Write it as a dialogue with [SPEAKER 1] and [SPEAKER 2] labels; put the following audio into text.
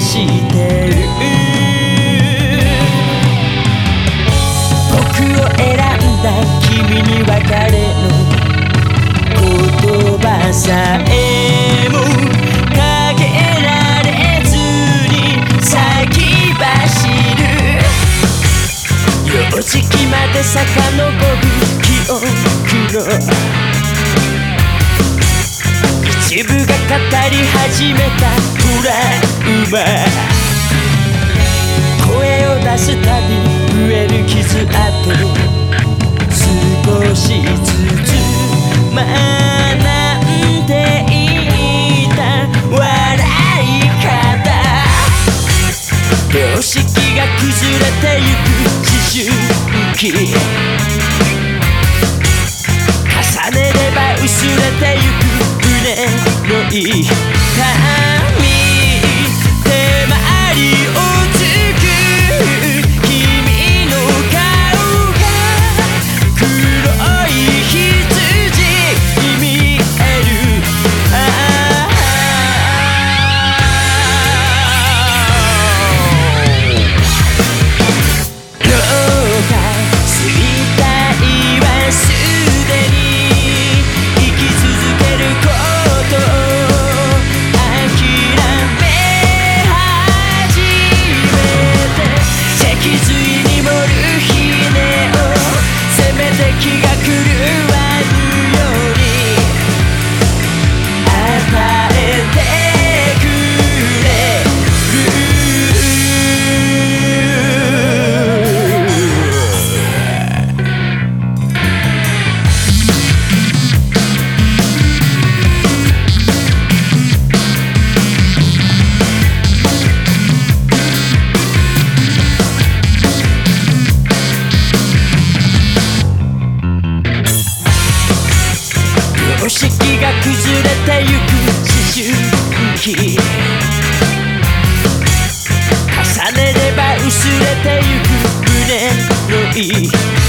[SPEAKER 1] してる僕を選んだ君に別れの言葉さえもかけられずに先走る幼児期まで遡る記憶のり始めたトラウマ声を出すたび増える傷跡少しずつ学んでいた笑い方標識が崩れてゆく思春期重ねれば薄れてゆく胸の痛識が崩れてゆく思春期重ねれば薄れてゆく胸の痛み